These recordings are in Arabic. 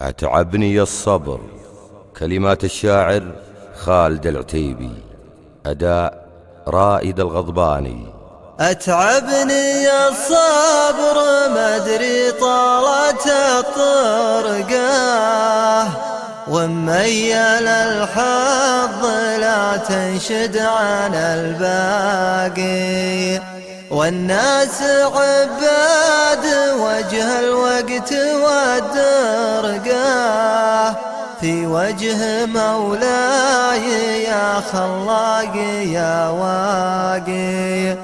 أتعبني الصبر كلمات الشاعر خالد العتيبي أداء رائد الغضباني. أتعبني الصبر ما أدري طالت الطرقة. وميل الحظ لا تنشد عن الباقي. والناس عباد وجه الوقت والدرقة في وجه مولاي يا خلاق يا واقي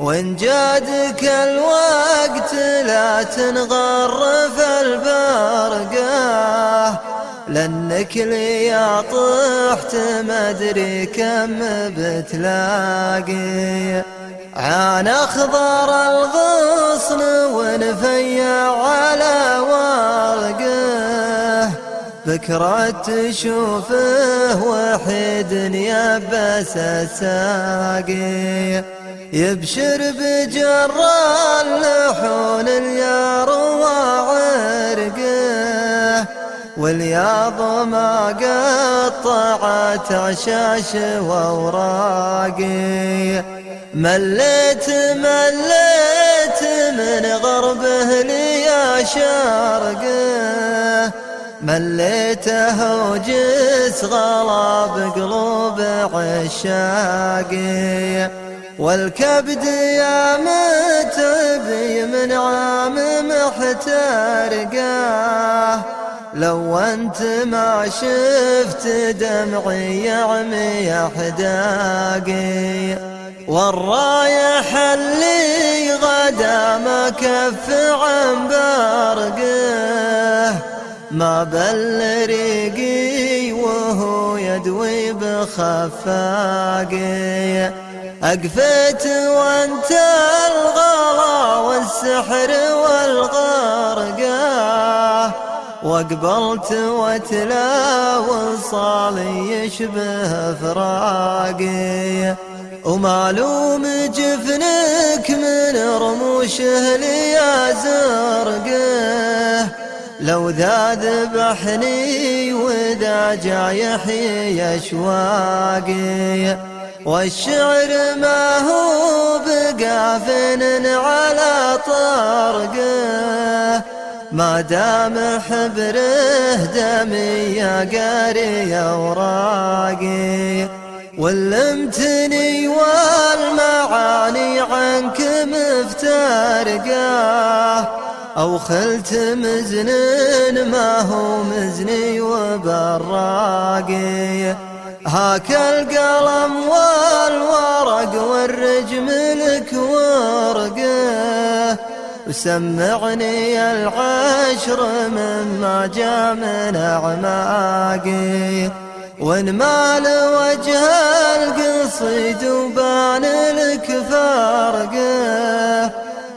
وإن جادك الوقت لا تنغر في البرقة لأنك لي يا طحت مدري كم بتلاقي. عان أخضر الغصن ونفيع على بكرة تشوفه وحيد يبس الساقي يبشر بجر اللحون اليار وعرقه. والياض ما قطعت عشاش ووراقي مليت مليت من غربه لي شرقه مليته وجس غلا بقلوب عشاقي. والكبد يا متبي من عام محترقه لو أنت ما شفت دمعي يعمي أحداقي. والرايح اللي غدا ما كف عن برقه ما بل ريقي وهو يدوي بخفاقي أقفت وانت الغلا والسحر والغرقه وقبلت وتلا وصالي يشبه فراقي ومعلوم جفنك من رموشه لي زرقه. لو ذا ذبحني وذا جا يحيي أشواقي. والشعر ما هو بقافن على طرقه ما دام حبره دمي يا قاري أوراقي ولمتني أو خلت مزن ما هو مزني وبراقي. هاك القلم والورق والرجم لك ورقه وسمعني العشر مما جاء من أعماقي. وانمال وجه القصيد وبان لك فارقه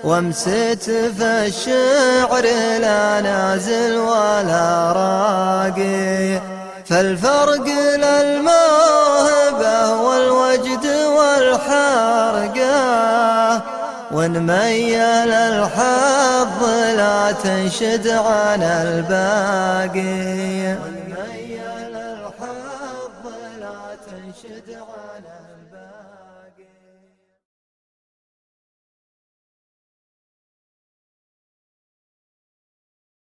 ومسيت في الشعر لا نازل ولا راقي. فالفرق للموهبة والوجد والحرقة. ونميل الحظ لا تنشد عن الباقي. ونميل الحظ لا تنشد عن